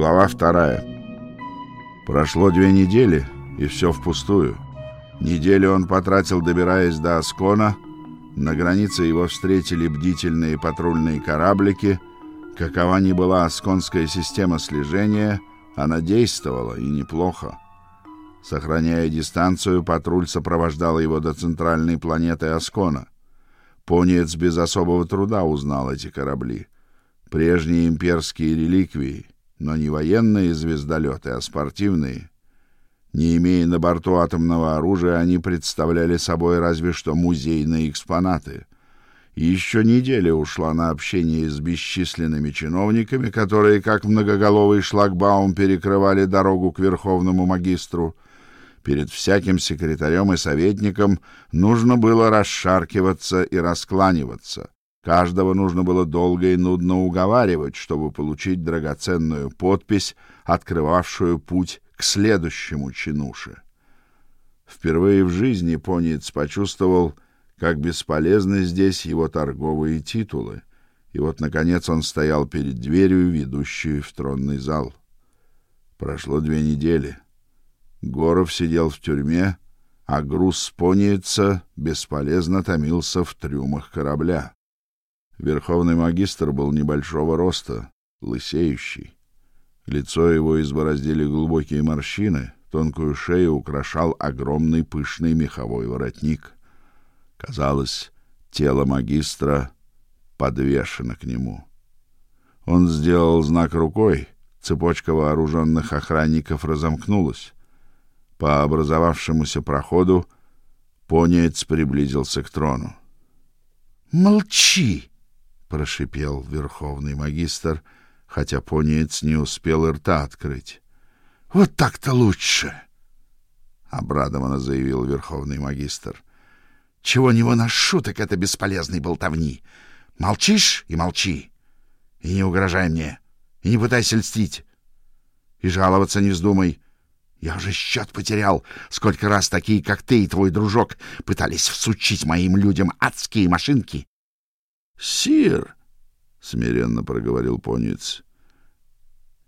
Глава вторая. Прошло две недели, и все впустую. Неделю он потратил, добираясь до Аскона. На границе его встретили бдительные патрульные кораблики. Какова ни была асконская система слежения, она действовала, и неплохо. Сохраняя дистанцию, патруль сопровождал его до центральной планеты Аскона. Понец без особого труда узнал эти корабли. Прежние имперские реликвии, но не военные звездолеты, а спортивные. Не имея на борту атомного оружия, они представляли собой разве что музейные экспонаты. Еще неделя ушла на общение с бесчисленными чиновниками, которые, как многоголовый шлагбаум, перекрывали дорогу к верховному магистру. Перед всяким секретарем и советником нужно было расшаркиваться и раскланиваться. Каждого нужно было долго и нудно уговаривать, чтобы получить драгоценную подпись, открывавшую путь к следующему чинуше. Впервые в жизни Понец почувствовал, как бесполезны здесь его торговые титулы. И вот наконец он стоял перед дверью, ведущей в тронный зал. Прошло две недели. Горов сидел в тюрьме, а груз Понеца бесполезно томился в трюмах корабля. Верховный магистр был небольшого роста, лысеющий. Лицо его избороздили глубокие морщины, тонкую шею украшал огромный пышный меховой воротник. Казалось, тело магистра подвешено к нему. Он сделал знак рукой, цепочка вооруженных охранников разомкнулась. По образовавшемуся проходу Понец приблизился к трону. "Молчи", прошипел верховный магистр, хотя понец не успел и рта открыть. Вот так-то лучше, обрадованно заявил верховный магистр. Чего не выношу, так это бесполезной болтовни. Молчишь и молчи. И не угрожай мне, и не пытайся льстить. И жаловаться не вздумай. Я уже счет потерял, сколько раз такие, как ты и твой дружок, пытались всучить моим людям адские машинки, Сир, смиренно проговорил понец.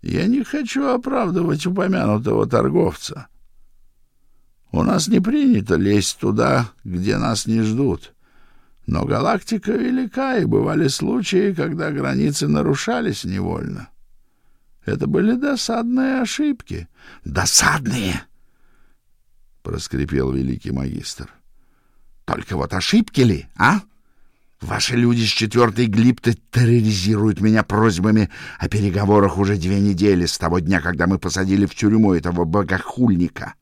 Я не хочу оправдывать упомянутого торговца. У нас не принято лезть туда, где нас не ждут. Но галактика велика, и бывали случаи, когда границы нарушались невольно. Это были досадные ошибки. Досадные, проскрипел великий магистр. Только вот ошибки ли, а? Ваши люди с четвертой глипты терроризируют меня просьбами о переговорах уже две недели с того дня, когда мы посадили в тюрьму этого богохульника.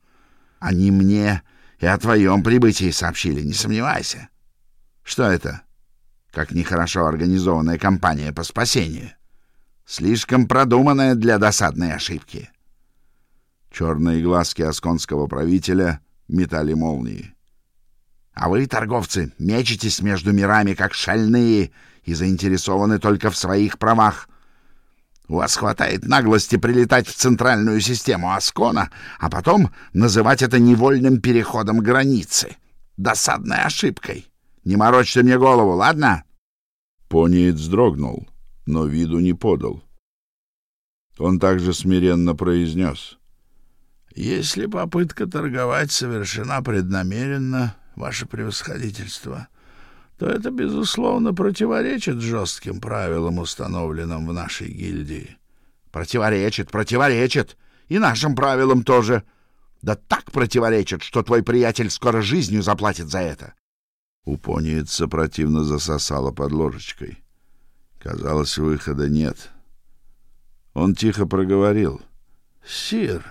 Они мне и о твоем прибытии сообщили, не сомневайся. Что это? Как нехорошо организованная кампания по спасению. Слишком продуманная для досадной ошибки. Черные глазки асконского правителя метали молнии. А вы, торговцы, мечетесь между мирами, как шальные, и заинтересованы только в своих правах. У вас хватает наглости прилетать в центральную систему Аскона, а потом называть это невольным переходом границы. Досадной ошибкой. Не морочьте мне голову, ладно? Пониет вздрогнул, но виду не подал. Он также смиренно произнес. «Если попытка торговать совершена преднамеренно, ваше превосходительство, то это, безусловно, противоречит жестким правилам, установленным в нашей гильдии. Противоречит, противоречит. И нашим правилам тоже. Да так противоречит, что твой приятель скоро жизнью заплатит за это. Упоница противно засосала под ложечкой. Казалось, выхода нет. Он тихо проговорил. — Сир,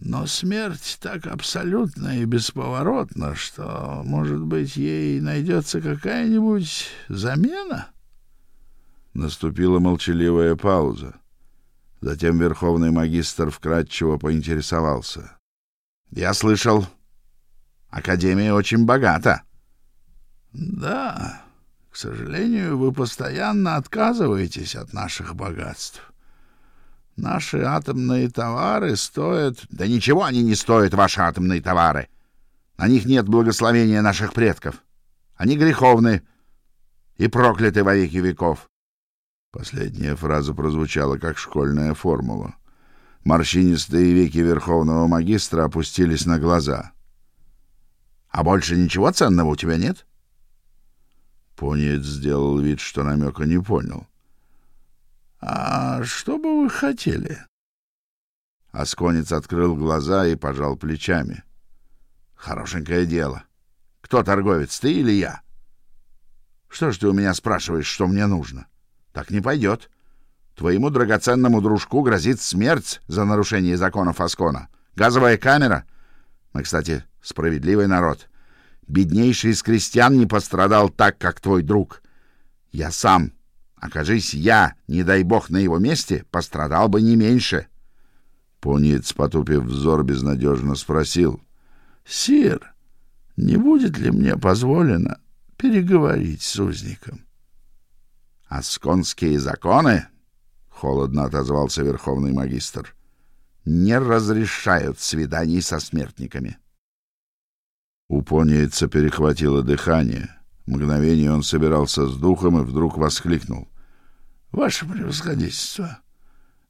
но смерть так абсолютна и бесповоротна, что, может быть, ей найдется какая-нибудь замена? Наступила молчаливая пауза. Затем верховный магистр вкратчиво поинтересовался. — Я слышал, Академия очень богата. — Да, к сожалению, вы постоянно отказываетесь от наших богатств. Наши атомные товары стоят... Да ничего они не стоят, ваши атомные товары. На них нет благословения наших предков. Они греховны и прокляты во веки веков. Последняя фраза прозвучала как школьная формула. Морщинистые веки верховного магистра опустились на глаза. А больше ничего ценного у тебя нет? Понец сделал вид, что намека не понял. Что бы вы хотели? Асконец открыл глаза и пожал плечами. Хорошенькое дело. Кто торговец, ты или я? Что ж ты у меня спрашиваешь, что мне нужно? Так не пойдет. Твоему драгоценному дружку грозит смерть за нарушение законов Аскона. Газовая камера. Мы, кстати, справедливый народ. Беднейший из крестьян не пострадал так, как твой друг. Я сам, окажись я, не дай бог, на его месте, пострадал бы не меньше. Пунец, потупив взор, безнадежно спросил. — Сир, не будет ли мне позволено переговорить с узником? Асконские законы, холодно отозвался верховный магистр, не разрешают свиданий со смертниками. У понейца перехватило дыхание. Мгновение он собирался с духом и вдруг воскликнул: "Ваше превосходительство,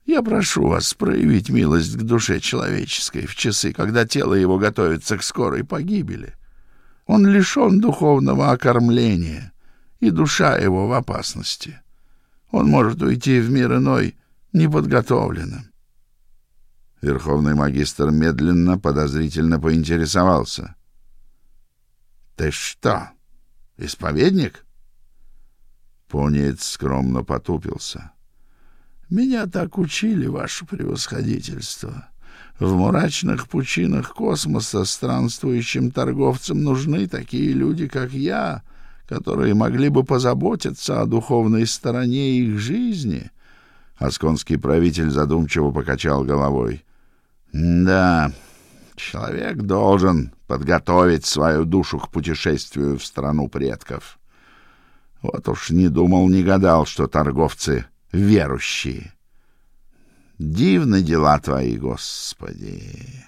я прошу вас проявить милость к душе человеческой в часы, когда тело его готовится к скорой погибели. Он лишен духовного окормления и душа его в опасности. Он может уйти в мир иной неподготовленным. Верховный магистр медленно, подозрительно поинтересовался. — Ты что, исповедник? Понец скромно потупился. — Меня так учили, ваше превосходительство. В мрачных пучинах космоса странствующим торговцам нужны такие люди, как я — которые могли бы позаботиться о духовной стороне их жизни. Асконский правитель задумчиво покачал головой. Да, человек должен подготовить свою душу к путешествию в страну предков. Вот уж не думал, не гадал, что торговцы верующие. Дивны дела твои, Господи.